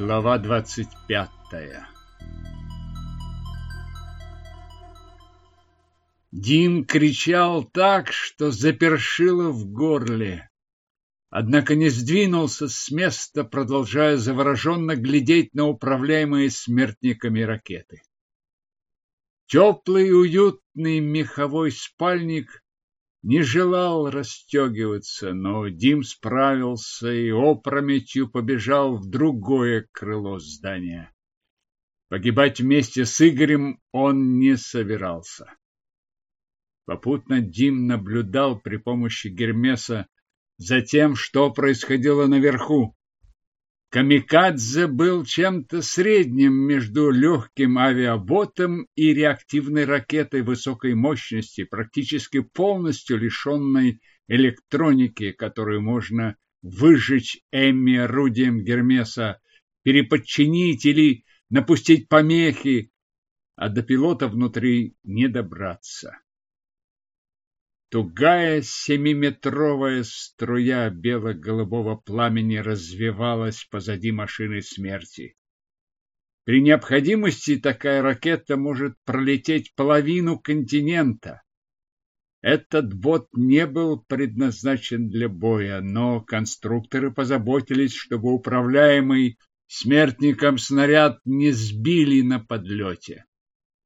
Глава двадцать пятая Дим кричал так, что запершило в горле. Однако не сдвинулся с места, продолжая завороженно глядеть на управляемые смертниками ракеты. Теплый уютный меховой спальник не желал расстегиваться, но Дим справился и опрометью побежал в другое крыло здания. Погибать вместе с Игорем он не собирался. Попутно Дим наблюдал при помощи Гермеса за тем, что происходило наверху. Камикадзе был чем-то средним между легким авиаботом и реактивной ракетой высокой мощности, практически полностью лишенной электроники, которую можно выжечь Эмми орудием Гермеса, переподчинить или напустить помехи, а до пилота внутри не добраться. Тугая семиметровая струя бело-голубого пламени развивалась позади машины смерти. При необходимости такая ракета может пролететь половину континента. Этот бот не был предназначен для боя, но конструкторы позаботились, чтобы управляемый смертником снаряд не сбили на подлете.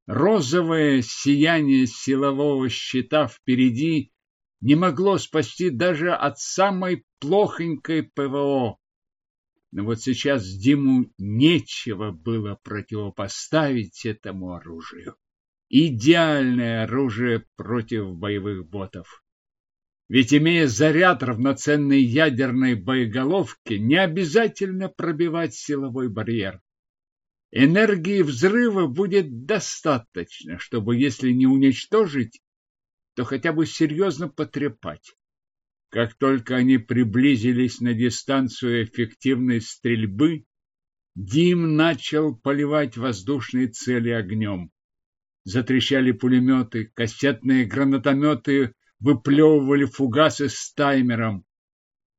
Розовое сияние силового щита впереди не могло спасти даже от самой плохонькой ПВО. Но вот сейчас Диму нечего было противопоставить этому оружию. Идеальное оружие против боевых ботов. Ведь имея заряд равноценной ядерной боеголовки, не обязательно пробивать силовой барьер. Энергии взрыва будет достаточно, чтобы, если не уничтожить, то хотя бы серьезно потрепать. Как только они приблизились на дистанцию эффективной стрельбы, Дим начал поливать воздушные цели огнем. Затрещали пулеметы, кассетные гранатометы выплевывали фугасы с таймером.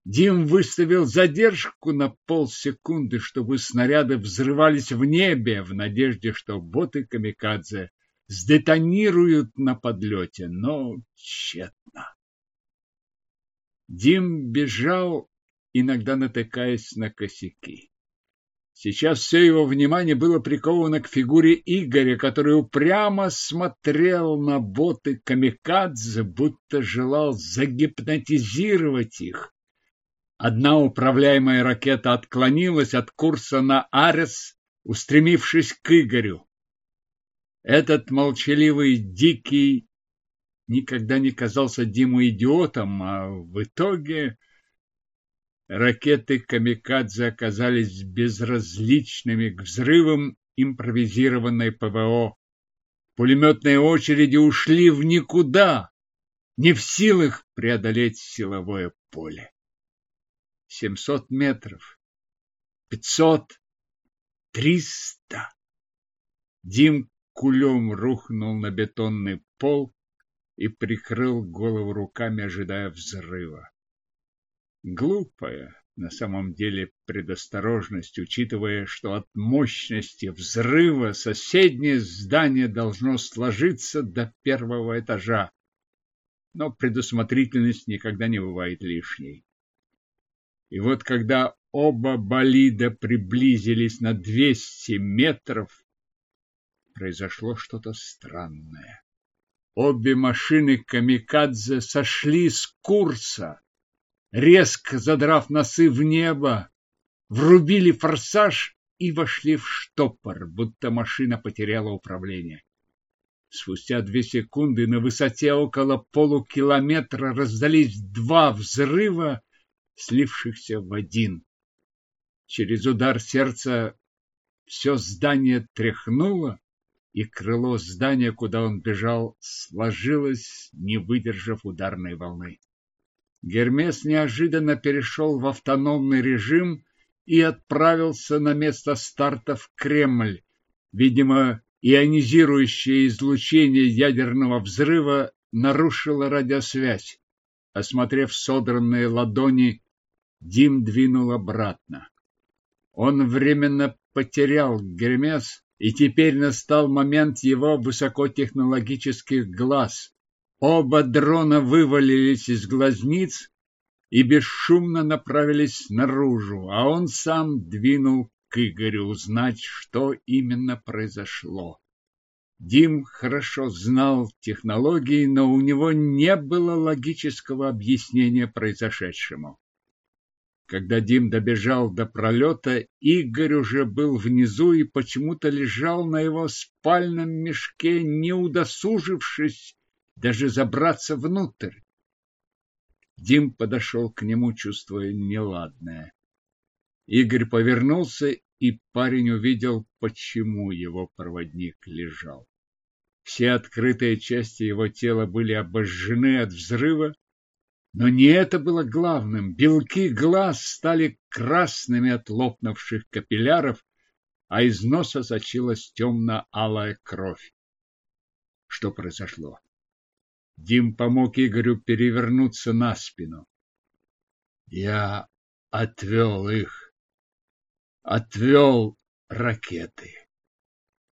Дим выставил задержку на полсекунды, чтобы снаряды взрывались в небе, в надежде, что боты камикадзе сдетонируют на подлете, но тщетно. Дим бежал, иногда натыкаясь на косяки. Сейчас все его внимание было приковано к фигуре Игоря, который упрямо смотрел на боты камикадзе, будто желал загипнотизировать их. Одна управляемая ракета отклонилась от курса на Арес, устремившись к Игорю. Этот молчаливый, дикий никогда не казался Диму идиотом, а в итоге ракеты «Камикадзе» оказались безразличными к взрывам импровизированной ПВО. Пулеметные очереди ушли в никуда, не в силах преодолеть силовое поле семьсот метров, пятьсот, триста. Дим кулем рухнул на бетонный пол и прикрыл голову руками, ожидая взрыва. Глупая на самом деле предосторожность, учитывая, что от мощности взрыва соседнее здание должно сложиться до первого этажа. Но предусмотрительность никогда не бывает лишней. И вот когда оба болида приблизились на двести метров, произошло что-то странное. Обе машины камикадзе сошли с курса, резко задрав носы в небо, врубили форсаж и вошли в штопор, будто машина потеряла управление. Спустя две секунды на высоте около полукилометра раздались два взрыва, слившихся в один. Через удар сердца все здание тряхнуло, и крыло здания, куда он бежал, сложилось, не выдержав ударной волны. Гермес неожиданно перешел в автономный режим и отправился на место старта в Кремль. Видимо, ионизирующее излучение ядерного взрыва нарушило радиосвязь. Осмотрев содранные ладони, Дим двинул обратно. Он временно потерял Гермес, и теперь настал момент его высокотехнологических глаз. Оба дрона вывалились из глазниц и бесшумно направились наружу, а он сам двинул к Игорю узнать, что именно произошло. Дим хорошо знал технологии, но у него не было логического объяснения произошедшему. Когда Дим добежал до пролета, Игорь уже был внизу и почему-то лежал на его спальном мешке, не удосужившись даже забраться внутрь. Дим подошел к нему, чувствуя неладное. Игорь повернулся, и парень увидел, почему его проводник лежал. Все открытые части его тела были обожжены от взрыва, но не это было главным. Белки глаз стали красными от лопнувших капилляров, а из носа сочилась темно-алая кровь. Что произошло? Дим помог Игорю перевернуться на спину. Я отвел их. Отвел ракеты.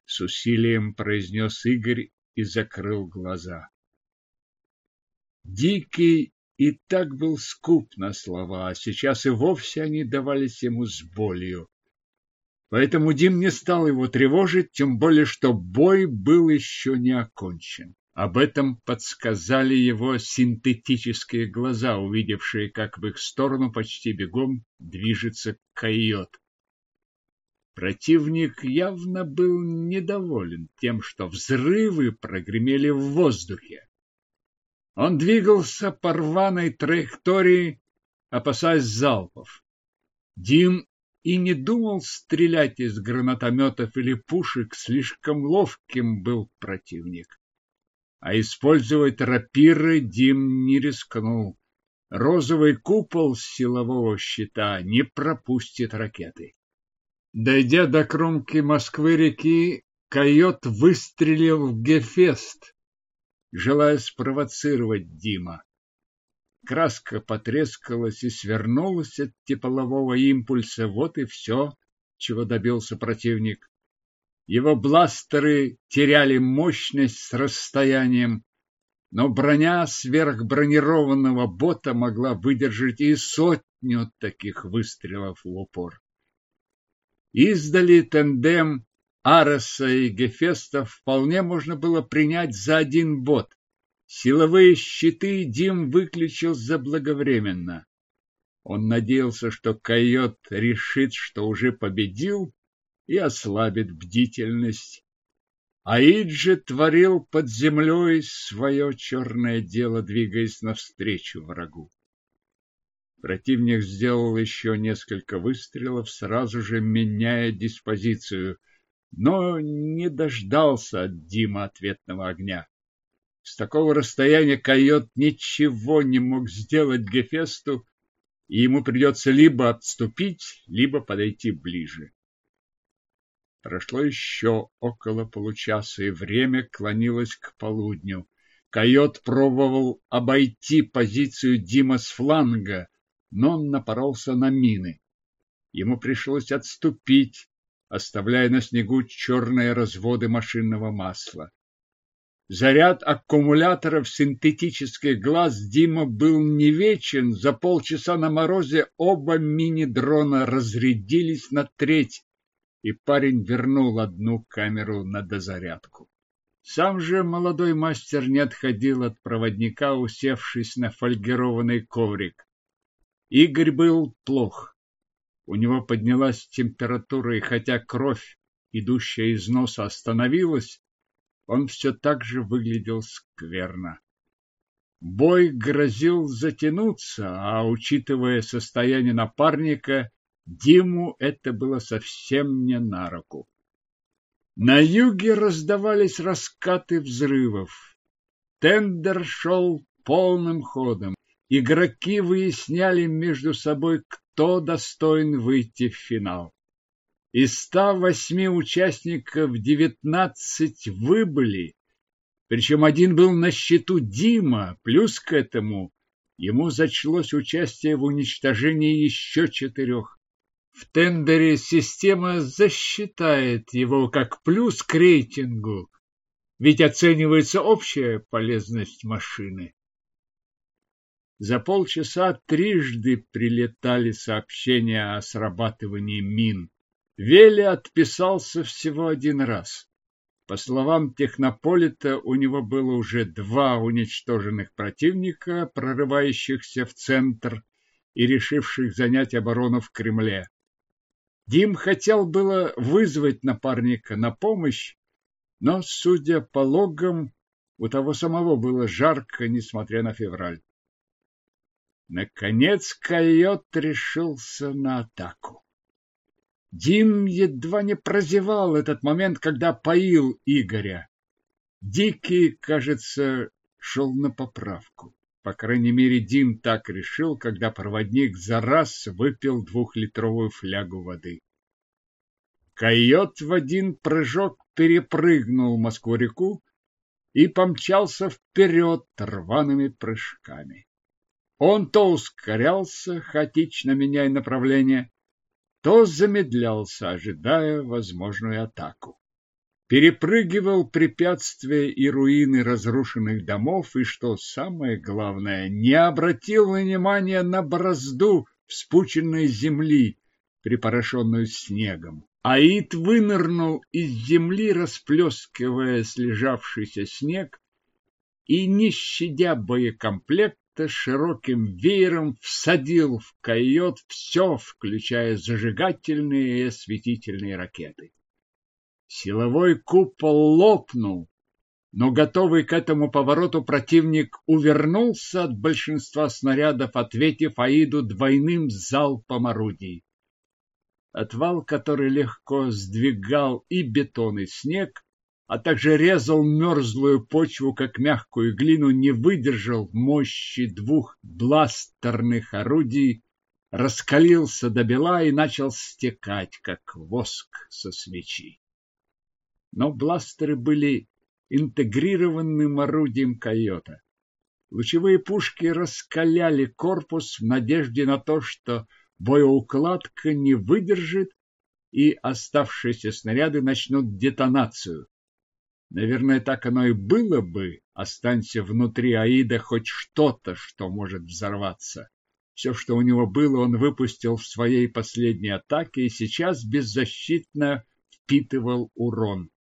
С усилием произнес Игорь и закрыл глаза. Дикий и так был скуп на слова, а сейчас и вовсе они давались ему с болью. Поэтому Дим не стал его тревожить, тем более, что бой был еще не окончен. Об этом подсказали его синтетические глаза, увидевшие, как в их сторону почти бегом движется койот. Противник явно был недоволен тем, что взрывы прогремели в воздухе. Он двигался по рваной траектории, опасаясь залпов. Дим и не думал стрелять из гранатометов или пушек, слишком ловким был противник. А использовать рапиры Дим не рискнул. Розовый купол силового щита не пропустит ракеты. Дойдя до кромки Москвы-реки, койот выстрелил в Гефест, желая спровоцировать Дима. Краска потрескалась и свернулась от теплового импульса. Вот и все, чего добился противник. Его бластеры теряли мощность с расстоянием, но броня сверхбронированного бота могла выдержать и сотню таких выстрелов в упор. Издали тандем Ареса и Гефеста вполне можно было принять за один бот. Силовые щиты Дим выключил заблаговременно. Он надеялся, что койот решит, что уже победил, и ослабит бдительность. Аиджи творил под землей свое черное дело, двигаясь навстречу врагу. Противник сделал еще несколько выстрелов, сразу же меняя диспозицию – но не дождался от Дима ответного огня. С такого расстояния койот ничего не мог сделать Гефесту, и ему придется либо отступить, либо подойти ближе. Прошло еще около получаса, и время клонилось к полудню. Койот пробовал обойти позицию Дима с фланга, но он напоролся на мины. Ему пришлось отступить, оставляя на снегу черные разводы машинного масла. Заряд аккумуляторов синтетических глаз Дима был не вечен. За полчаса на морозе оба мини-дрона разрядились на треть, и парень вернул одну камеру на дозарядку. Сам же молодой мастер не отходил от проводника, усевшись на фольгированный коврик. Игорь был плох. У него поднялась температура, и хотя кровь, идущая из носа, остановилась, он все так же выглядел скверно. Бой грозил затянуться, а учитывая состояние напарника, Диму это было совсем не на руку. На юге раздавались раскаты взрывов. Тендер шел полным ходом. Игроки выясняли между собой, кто достоин выйти в финал. Из 108 участников 19 выбыли, причем один был на счету Дима, плюс к этому ему зачлось участие в уничтожении еще четырех. в тендере система засчитает его как плюс к рейтингу, ведь оценивается общая полезность машины. За полчаса трижды прилетали сообщения о срабатывании мин. Вели отписался всего один раз. По словам технополита, у него было уже два уничтоженных противника, прорывающихся в центр и решивших занять оборону в Кремле. Дим хотел было вызвать напарника на помощь, но, судя по логам, у того самого было жарко, несмотря на февраль. Наконец койот решился на атаку. Дим едва не прозевал этот момент, когда поил Игоря. Дикий, кажется, шел на поправку. По крайней мере, Дим так решил, когда проводник за раз выпил двухлитровую флягу воды. Койот в один прыжок перепрыгнул Москву-реку и помчался вперед рваными прыжками. Он то ускорялся, хаотично меняя направление, то замедлялся, ожидая возможную атаку. Перепрыгивал препятствия и руины разрушенных домов, и, что самое главное, не обратил внимания на борозду вспученной земли, припорошенную снегом. Аид вынырнул из земли, расплескивая слежавшийся снег, и, не щадя боекомплекта, широким веером всадил в койот все, включая зажигательные и осветительные ракеты. Силовой купол лопнул, но готовый к этому повороту противник увернулся от большинства снарядов, ответив Аиду двойным залпом орудий. Отвал, который легко сдвигал и бетон, и снег, а также резал мерзлую почву, как мягкую глину, не выдержал мощи двух бластерных орудий, раскалился до бела и начал стекать, как воск со свечи. Но бластеры были интегрированным орудием койота. Лучевые пушки раскаляли корпус в надежде на то, что боеукладка не выдержит и оставшиеся снаряды начнут детонацию. Наверное, так оно и было бы, останься внутри Аида хоть что-то, что может взорваться. Все, что у него было, он выпустил в своей последней атаке и сейчас беззащитно впитывал урон.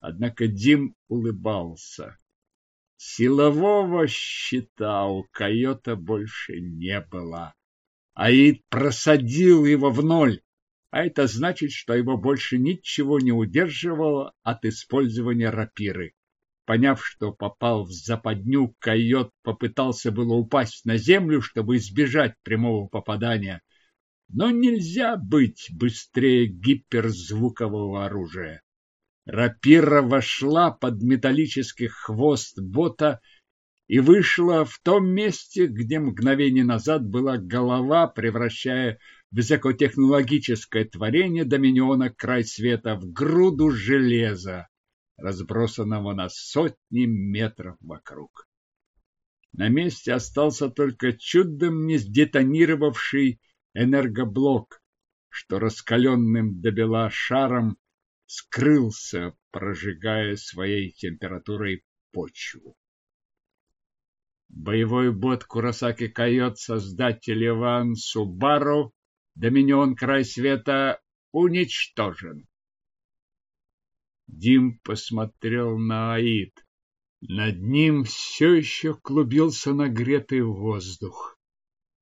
Однако Дим улыбался. Силового щита у койота больше не было. Аид просадил его в ноль, а это значит, что его больше ничего не удерживало от использования рапиры. Поняв, что попал в западню, койот попытался было упасть на землю, чтобы избежать прямого попадания. Но нельзя быть быстрее гиперзвукового оружия. Рапира вошла под металлический хвост бота и вышла в том месте, где мгновение назад была голова, превращая высокотехнологическое творение Доминиона край света в груду железа, разбросанного на сотни метров вокруг. На месте остался только чудом не сдетонировавший энергоблок, что раскаленным до бела шаром скрылся, прожигая своей температурой почву. Боевой бот Курасаки Койот, создатель Иван Субару, Доминион Край Света, уничтожен. Дим посмотрел на Аид. Над ним все еще клубился нагретый воздух.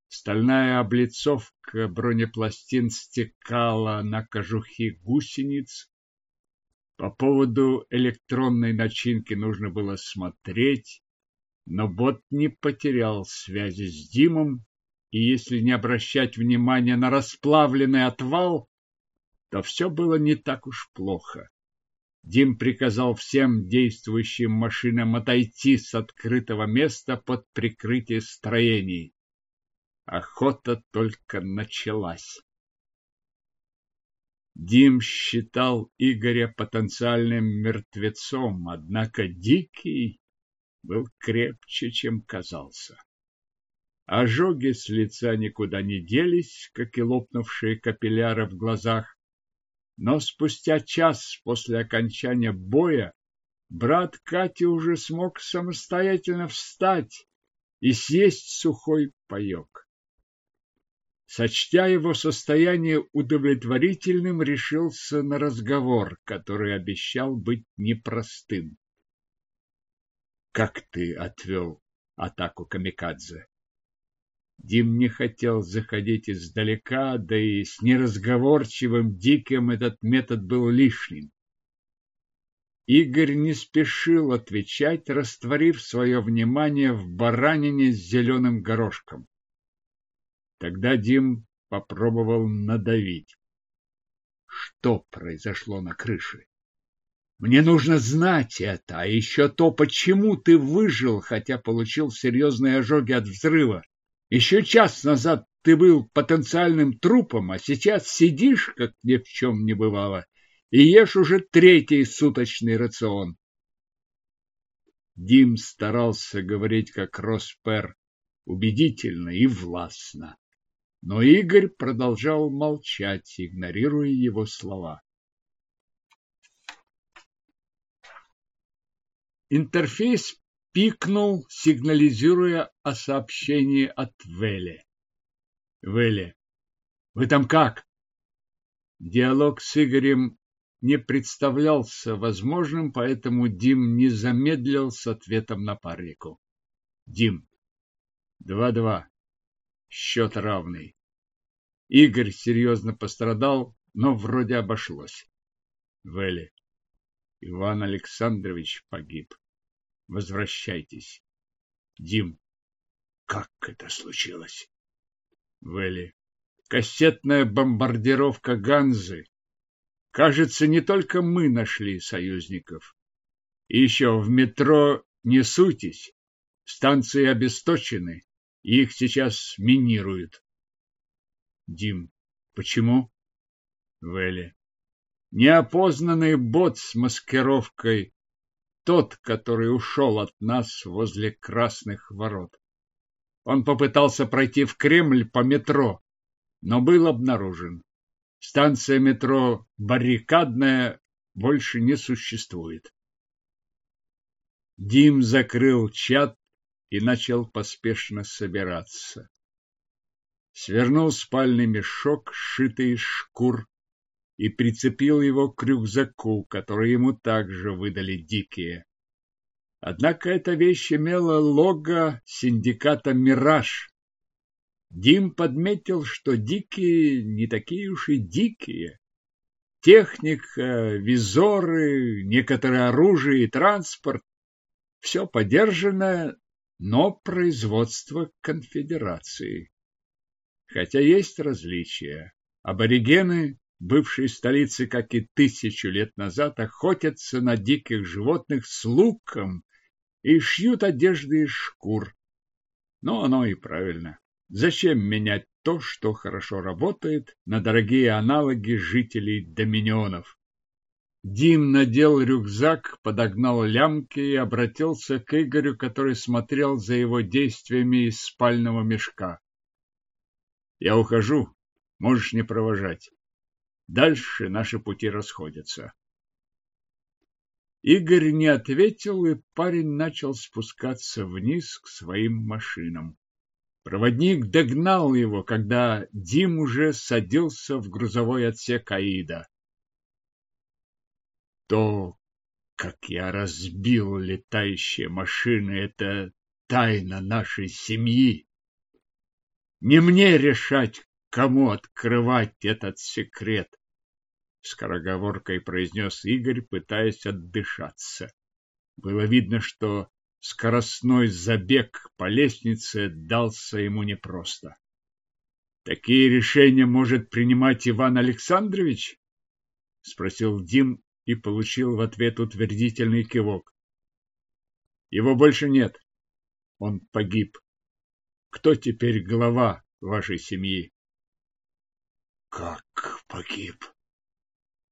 Стальная облицовка бронепластин стекала на кожухи гусениц. По поводу электронной начинки нужно было смотреть, но бот не потерял связи с Димом, и если не обращать внимания на расплавленный отвал, то все было не так уж плохо. Дим приказал всем действующим машинам отойти с открытого места под прикрытие строений. Охота только началась. Дим считал Игоря потенциальным мертвецом, однако Дикий был крепче, чем казался. Ожоги с лица никуда не делись, как и лопнувшие капилляры в глазах. Но спустя час после окончания боя брат Кати уже смог самостоятельно встать и съесть сухой паёк. Сочтя его состояние удовлетворительным, решился на разговор, который обещал быть непростым. «Как ты отвел атаку камикадзе?» Дим не хотел заходить издалека, да и с неразговорчивым диким этот метод был лишним. Игорь не спешил отвечать, растворив свое внимание в баранине с зеленым горошком. Тогда Дим попробовал надавить. Что произошло на крыше? Мне нужно знать это, а еще то, почему ты выжил, хотя получил серьезные ожоги от взрыва. Еще час назад ты был потенциальным трупом, а сейчас сидишь, как ни в чем не бывало, и ешь уже третий суточный рацион. Дим старался говорить как Роспер, убедительно и властно. Но Игорь продолжал молчать, игнорируя его слова. Интерфейс пикнул, сигнализируя о сообщении от Вели. Вели, вы там как? Диалог с Игорем не представлялся возможным, поэтому Дим не замедлил с ответом напарнику. Дим, два-два, счет равный. Игорь серьезно пострадал, но вроде обошлось. Вели, Иван Александрович погиб. Возвращайтесь. Дим, как это случилось? Вели, кассетная бомбардировка Ганзы. Кажется, не только мы нашли союзников. И еще в метро не сутись. Станции обесточены. Их сейчас минируют. Дим, почему? Вели. Неопознанный бот с маскировкой тот, который ушел от нас возле Красных ворот. Он попытался пройти в Кремль по метро, но был обнаружен. Станция метро «Баррикадная» больше не существует. Дим закрыл чат и начал поспешно собираться. Свернул спальный мешок, сшитый из шкур, и прицепил его к рюкзаку, который ему также выдали дикие. Однако эта вещь имела лого синдиката «Мираж». Дим подметил, что дикие не такие уж и дикие. Техника, визоры, некоторое оружие и транспорт – все подержанное, но производство конфедерации. Хотя есть различия. Аборигены бывшей столицы, как и тысячу лет назад, охотятся на диких животных с луком и шьют одежды из шкур. Но оно и правильно. Зачем менять то, что хорошо работает, на дорогие аналоги жителей доминионов? Дим надел рюкзак, подогнал лямки и обратился к Игорю, который смотрел за его действиями из спального мешка. «Я ухожу, можешь не провожать. Дальше наши пути расходятся. Игорь не ответил, и парень начал спускаться вниз к своим машинам. Проводник догнал его, когда Дим уже садился в грузовой отсек Аида. То, как я разбил летающие машины, это тайна нашей семьи. Не мне решать, кому открывать этот секрет? Скороговоркой произнес Игорь, пытаясь отдышаться. Было видно, что скоростной забег по лестнице дался ему непросто. Такие решения может принимать Иван Александрович? Спросил Дим и получил в ответ утвердительный кивок. Его больше нет. Он погиб. Кто теперь глава вашей семьи? Как погиб?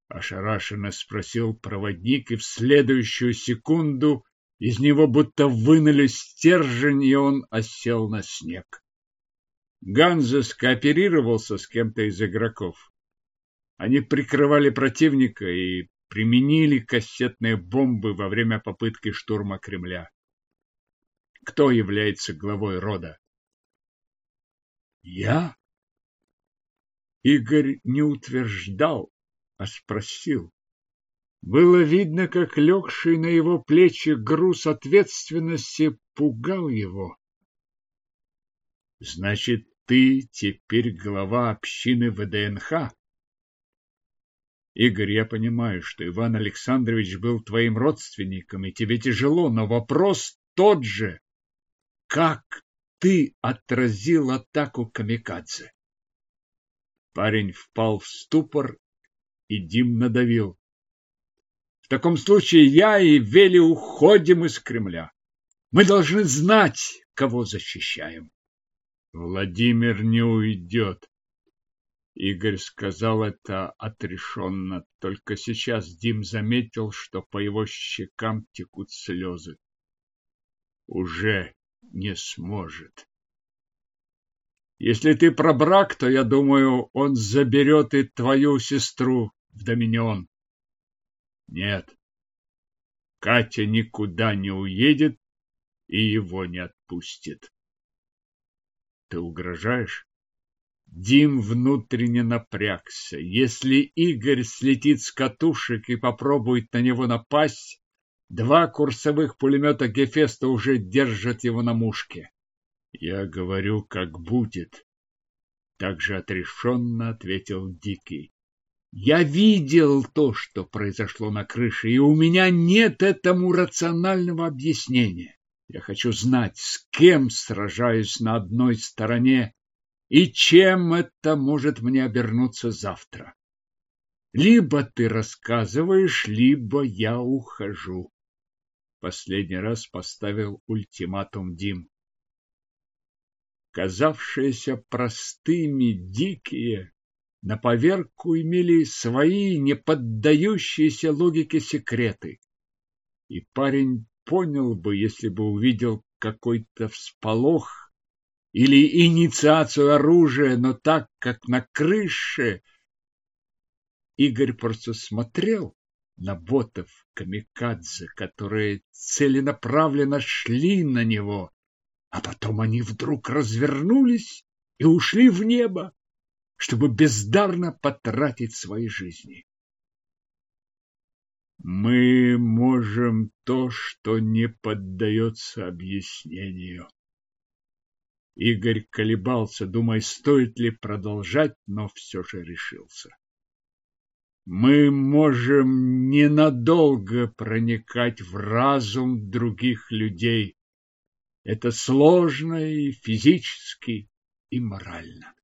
Ошарашенно спросил проводник, и в следующую секунду из него будто вынули стержень, и он осел на снег. Ганза скооперировался с кем-то из игроков. Они прикрывали противника и применили кассетные бомбы во время попытки штурма Кремля. Кто является главой рода? Я? Игорь не утверждал, а спросил. Было видно, как легший на его плечи груз ответственности пугал его. Значит, ты теперь глава общины ВДНХ? Игорь, я понимаю, что Иван Александрович был твоим родственником, и тебе тяжело, но вопрос тот же. Как ты отразил атаку камикадзе? Парень впал в ступор, и Дим надавил. В таком случае я и Вели уходим из Кремля. Мы должны знать, кого защищаем. Владимир не уйдет. Игорь сказал это отрешенно. Только сейчас Дим заметил, что по его щекам текут слезы. Уже не сможет. Если ты про брак, то, я думаю, он заберет и твою сестру в Доминион. Нет, Катя никуда не уедет и его не отпустит. Ты угрожаешь? Дим внутренне напрягся. Если Игорь слетит с катушек и попробует на него напасть, два курсовых пулемета Гефеста уже держат его на мушке. Я говорю, как будет. Так же отрешенно ответил Дикий. Я видел то, что произошло на крыше, и у меня нет этому рационального объяснения. Я хочу знать, с кем сражаюсь на одной стороне и чем это может мне обернуться завтра. Либо ты рассказываешь, либо я ухожу. Последний раз поставил ультиматум Дим. Казавшиеся простыми дикие на поверку имели свои не поддающиеся логике секреты. И парень понял бы, если бы увидел какой-то всполох или инициацию оружия, но так, как на крыше. Игорь просто смотрел на ботов камикадзе, которые целенаправленно шли на него, а потом они вдруг развернулись и ушли в небо чтобы бездарно потратить свои жизни. Мы можем то, что не поддается объяснению. Игорь колебался, думая, стоит ли продолжать, но все же решился. Мы можем ненадолго проникать в разум других людей. Это сложно и физически, и морально.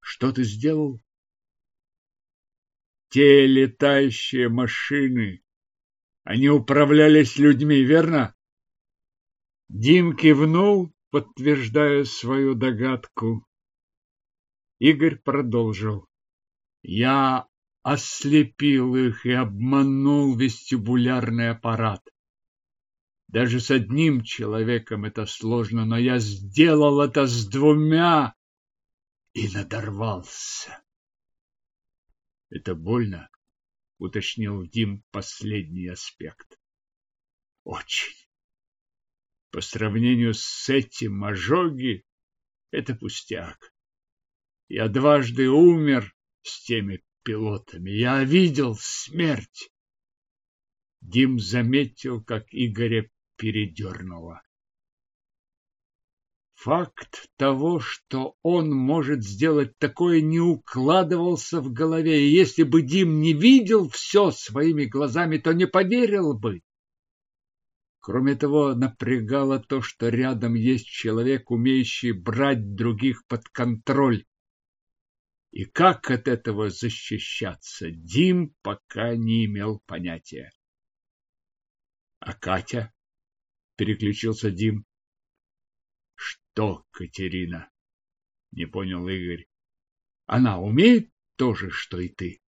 Что ты сделал? Те летающие машины, они управлялись людьми, верно? Дим кивнул, подтверждая свою догадку. Игорь продолжил. Я ослепил их и обманул вестибулярный аппарат. Даже с одним человеком это сложно, но я сделал это с двумя и надорвался. Это больно, уточнил Дим последний аспект. Очень. По сравнению с этим ожоги это пустяк. Я дважды умер с теми пилотами. Я видел смерть. Дим заметил, как Игоря передернуло. Факт того, что он может сделать такое, не укладывался в голове, и если бы Дим не видел все своими глазами, то не поверил бы. Кроме того, напрягало то, что рядом есть человек, умеющий брать других под контроль. И как от этого защищаться, Дим пока не имел понятия. — А Катя? — переключился Дим. Что, Катерина? Не понял Игорь. Она умеет то же, что и ты?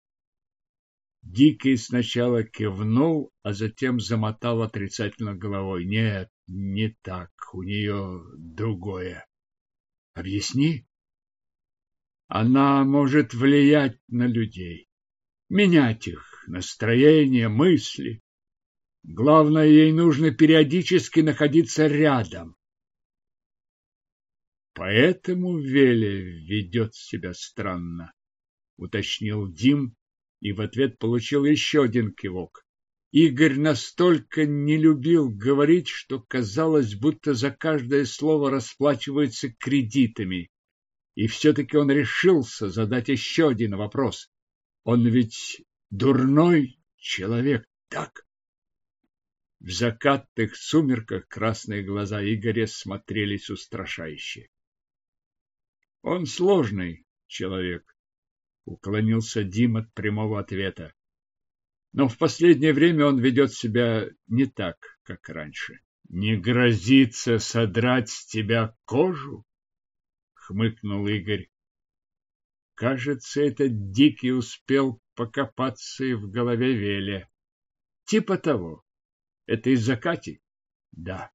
Дикий сначала кивнул, а затем замотал отрицательно головой. Нет, не так, у нее другое. Объясни. Она может влиять на людей, менять их настроение, мысли. Главное, ей нужно периодически находиться рядом. Поэтому Веля ведет себя странно, уточнил Дим и в ответ получил еще один кивок. Игорь настолько не любил говорить, что казалось, будто за каждое слово расплачивается кредитами. И все-таки он решился задать еще один вопрос. Он ведь дурной человек, так? В закатных сумерках красные глаза Игоря смотрелись устрашающе. Он сложный человек, уклонился Дим от прямого ответа. Но в последнее время он ведет себя не так, как раньше. Не грозится содрать с тебя кожу? хмыкнул Игорь. Кажется, этот дикий успел покопаться и в голове Веле. Типа того. Это из-за Кати? Да.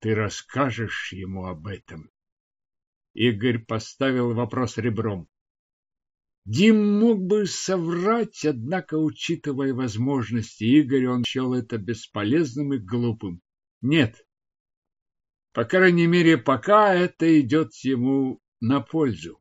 Ты расскажешь ему об этом. Игорь поставил вопрос ребром. Дим мог бы соврать, однако, учитывая возможности Игоря, он счел это бесполезным и глупым. Нет. По крайней мере, пока это идет ему на пользу.